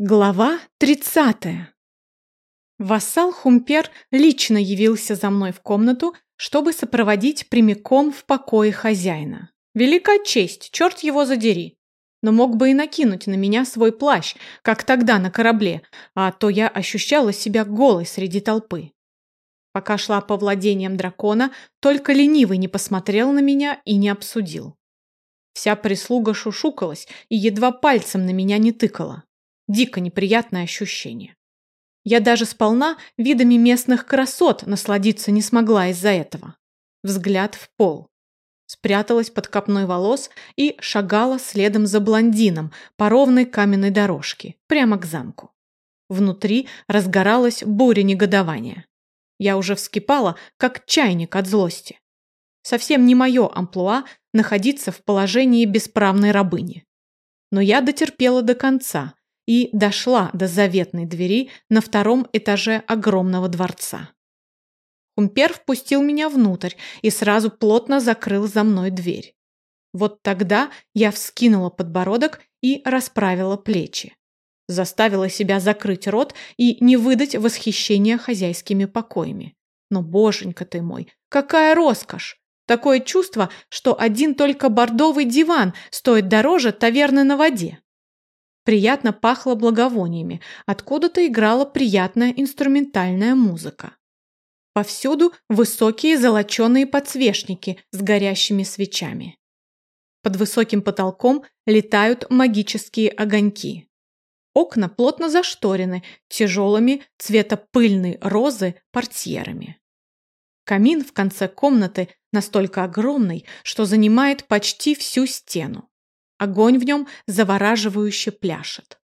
Глава 30. Вассал Хумпер лично явился за мной в комнату, чтобы сопроводить прямиком в покое хозяина. Великая честь, черт его задери. Но мог бы и накинуть на меня свой плащ, как тогда на корабле, а то я ощущала себя голой среди толпы. Пока шла по владениям дракона, только ленивый не посмотрел на меня и не обсудил. Вся прислуга шушукалась и едва пальцем на меня не тыкала. Дико неприятное ощущение. Я даже сполна видами местных красот насладиться не смогла из-за этого. Взгляд в пол. Спряталась под копной волос и шагала следом за блондином по ровной каменной дорожке, прямо к замку. Внутри разгоралась буря негодования. Я уже вскипала, как чайник от злости. Совсем не мое амплуа находиться в положении бесправной рабыни. Но я дотерпела до конца, и дошла до заветной двери на втором этаже огромного дворца. Умпер впустил меня внутрь и сразу плотно закрыл за мной дверь. Вот тогда я вскинула подбородок и расправила плечи. Заставила себя закрыть рот и не выдать восхищения хозяйскими покоями. Но, боженька ты мой, какая роскошь! Такое чувство, что один только бордовый диван стоит дороже таверны на воде. Приятно пахло благовониями, откуда-то играла приятная инструментальная музыка. Повсюду высокие золоченые подсвечники с горящими свечами. Под высоким потолком летают магические огоньки. Окна плотно зашторены тяжелыми цвета пыльной розы портьерами. Камин в конце комнаты настолько огромный, что занимает почти всю стену. Огонь в нем завораживающе пляшет.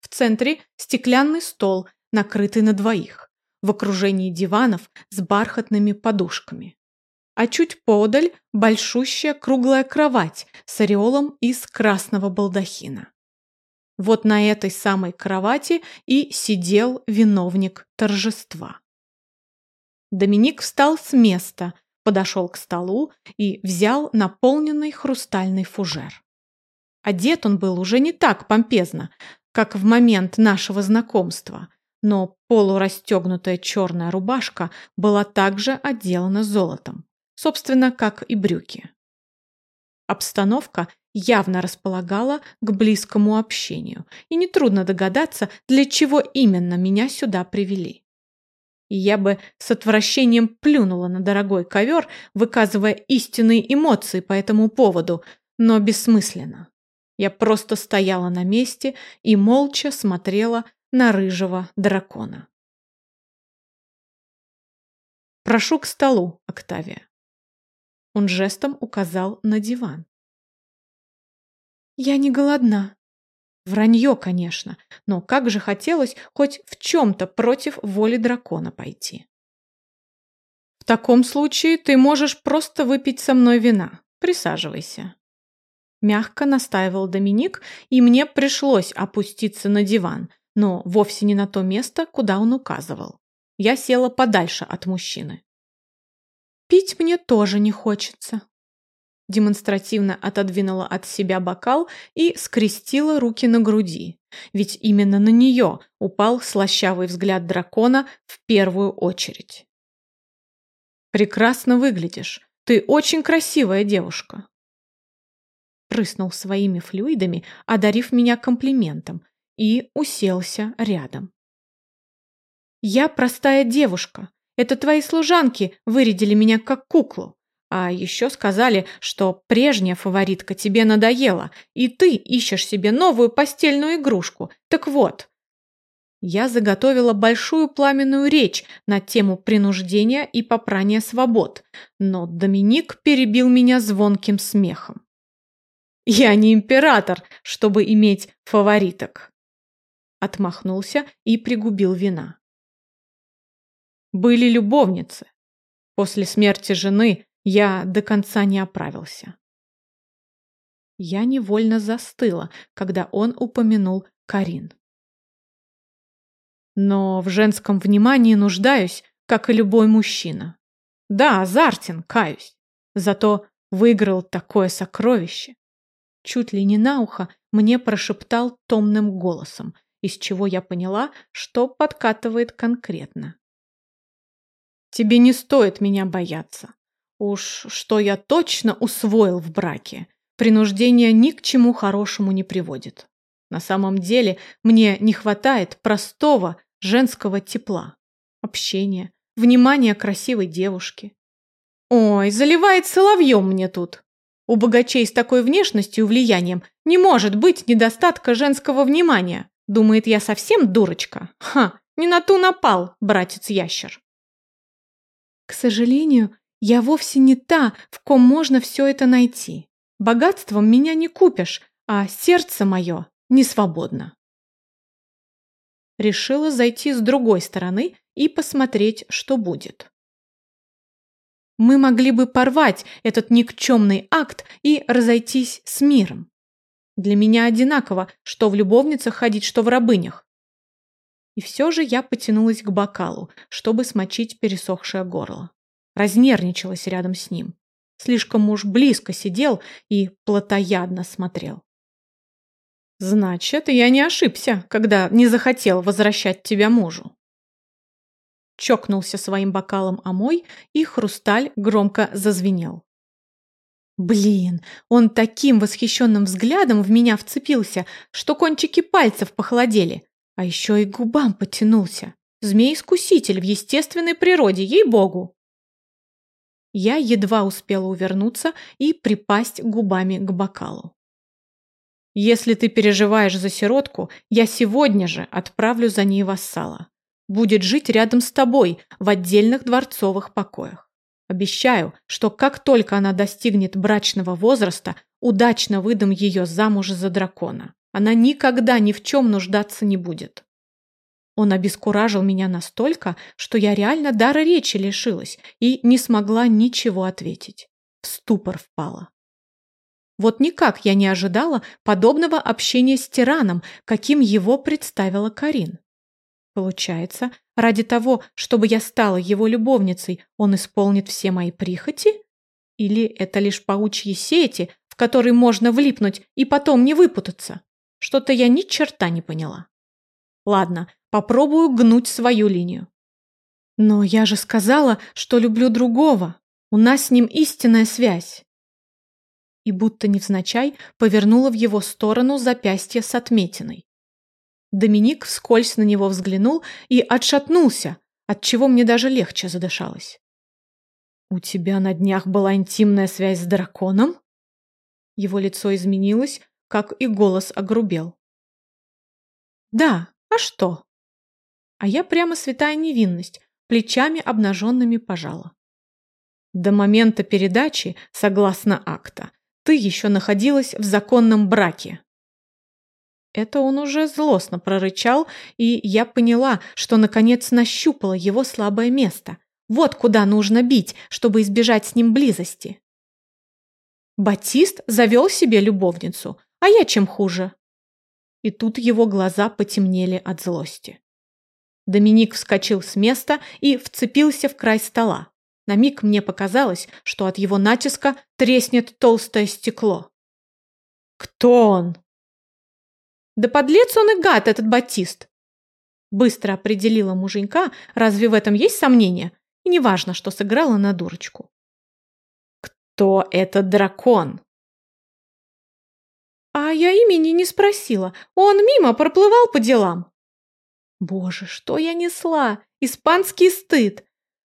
В центре стеклянный стол, накрытый на двоих, в окружении диванов с бархатными подушками. А чуть подаль большущая круглая кровать с ореолом из красного балдахина. Вот на этой самой кровати и сидел виновник торжества. Доминик встал с места, подошел к столу и взял наполненный хрустальный фужер. Одет он был уже не так помпезно, как в момент нашего знакомства, но полурастегнутая черная рубашка была также отделана золотом, собственно, как и брюки. Обстановка явно располагала к близкому общению, и нетрудно догадаться, для чего именно меня сюда привели. И я бы с отвращением плюнула на дорогой ковер, выказывая истинные эмоции по этому поводу, но бессмысленно. Я просто стояла на месте и молча смотрела на рыжего дракона. «Прошу к столу, Октавия». Он жестом указал на диван. «Я не голодна». Вранье, конечно, но как же хотелось хоть в чем-то против воли дракона пойти. «В таком случае ты можешь просто выпить со мной вина. Присаживайся». Мягко настаивал Доминик, и мне пришлось опуститься на диван, но вовсе не на то место, куда он указывал. Я села подальше от мужчины. «Пить мне тоже не хочется», демонстративно отодвинула от себя бокал и скрестила руки на груди, ведь именно на нее упал слащавый взгляд дракона в первую очередь. «Прекрасно выглядишь. Ты очень красивая девушка», прыснул своими флюидами, одарив меня комплиментом, и уселся рядом. «Я простая девушка. Это твои служанки вырядили меня как куклу. А еще сказали, что прежняя фаворитка тебе надоела, и ты ищешь себе новую постельную игрушку. Так вот, я заготовила большую пламенную речь на тему принуждения и попрания свобод, но Доминик перебил меня звонким смехом. Я не император, чтобы иметь фавориток. Отмахнулся и пригубил вина. Были любовницы. После смерти жены я до конца не оправился. Я невольно застыла, когда он упомянул Карин. Но в женском внимании нуждаюсь, как и любой мужчина. Да, азартен, каюсь. Зато выиграл такое сокровище чуть ли не на ухо, мне прошептал томным голосом, из чего я поняла, что подкатывает конкретно. Тебе не стоит меня бояться. Уж что я точно усвоил в браке. Принуждение ни к чему хорошему не приводит. На самом деле мне не хватает простого женского тепла, общения, внимания красивой девушки. Ой, заливает соловьем мне тут. У богачей с такой внешностью и влиянием не может быть недостатка женского внимания. Думает, я совсем дурочка. Ха, не на ту напал, братец-ящер. К сожалению, я вовсе не та, в ком можно все это найти. Богатством меня не купишь, а сердце мое не свободно. Решила зайти с другой стороны и посмотреть, что будет. Мы могли бы порвать этот никчемный акт и разойтись с миром. Для меня одинаково, что в любовницах ходить, что в рабынях. И все же я потянулась к бокалу, чтобы смочить пересохшее горло. Разнервничалась рядом с ним. Слишком уж близко сидел и плотоядно смотрел. Значит, я не ошибся, когда не захотел возвращать тебя мужу. Чокнулся своим бокалом о мой, и хрусталь громко зазвенел. Блин, он таким восхищенным взглядом в меня вцепился, что кончики пальцев похолодели. А еще и губам потянулся. Змей-искуситель в естественной природе, ей-богу. Я едва успела увернуться и припасть губами к бокалу. «Если ты переживаешь за сиротку, я сегодня же отправлю за ней вассала. Будет жить рядом с тобой в отдельных дворцовых покоях. Обещаю, что как только она достигнет брачного возраста, удачно выдам ее замуж за дракона. Она никогда ни в чем нуждаться не будет. Он обескуражил меня настолько, что я реально дара речи лишилась и не смогла ничего ответить. В ступор впала. Вот никак я не ожидала подобного общения с тираном, каким его представила Карин. Получается, ради того, чтобы я стала его любовницей, он исполнит все мои прихоти? Или это лишь паучьи сети, в которые можно влипнуть и потом не выпутаться? Что-то я ни черта не поняла. Ладно, попробую гнуть свою линию. Но я же сказала, что люблю другого. У нас с ним истинная связь. И будто невзначай повернула в его сторону запястье с отметиной. Доминик вскользь на него взглянул и отшатнулся, отчего мне даже легче задышалось. «У тебя на днях была интимная связь с драконом?» Его лицо изменилось, как и голос огрубел. «Да, а что?» А я прямо святая невинность, плечами обнаженными пожала. До момента передачи, согласно акта, ты еще находилась в законном браке. Это он уже злостно прорычал, и я поняла, что наконец нащупала его слабое место. Вот куда нужно бить, чтобы избежать с ним близости. Батист завел себе любовницу, а я чем хуже? И тут его глаза потемнели от злости. Доминик вскочил с места и вцепился в край стола. На миг мне показалось, что от его натиска треснет толстое стекло. «Кто он?» «Да подлец он и гад, этот Батист!» Быстро определила муженька, разве в этом есть сомнения? И неважно, что сыграла на дурочку. «Кто этот дракон?» А я имени не спросила. Он мимо проплывал по делам. Боже, что я несла? Испанский стыд.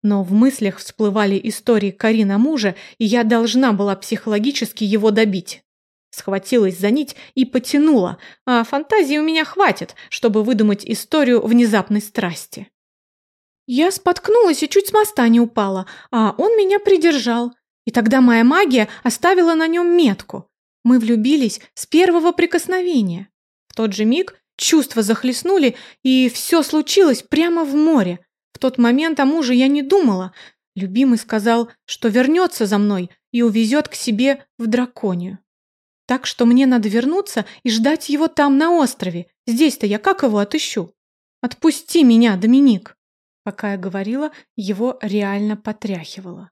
Но в мыслях всплывали истории Карина мужа, и я должна была психологически его добить. Схватилась за нить и потянула, а фантазии у меня хватит, чтобы выдумать историю внезапной страсти. Я споткнулась и чуть с моста не упала, а он меня придержал. И тогда моя магия оставила на нем метку. Мы влюбились с первого прикосновения. В тот же миг чувства захлестнули, и все случилось прямо в море. В тот момент о муже я не думала. Любимый сказал, что вернется за мной и увезет к себе в драконию. Так что мне надо вернуться и ждать его там, на острове. Здесь-то я как его отыщу? Отпусти меня, Доминик. Пока я говорила, его реально потряхивало.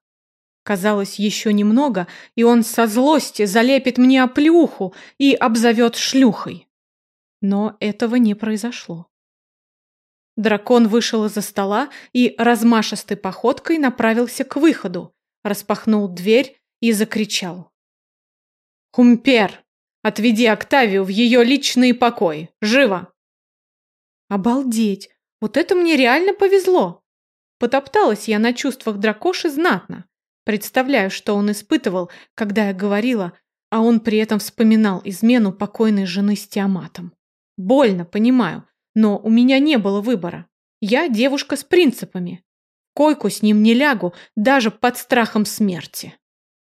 Казалось, еще немного, и он со злости залепит мне оплюху и обзовет шлюхой. Но этого не произошло. Дракон вышел из-за стола и размашистой походкой направился к выходу, распахнул дверь и закричал. «Хумпер, отведи Октавию в ее личные покои! Живо!» «Обалдеть! Вот это мне реально повезло!» Потопталась я на чувствах дракоши знатно. Представляю, что он испытывал, когда я говорила, а он при этом вспоминал измену покойной жены с Тиаматом. Больно, понимаю, но у меня не было выбора. Я девушка с принципами. Койку с ним не лягу, даже под страхом смерти.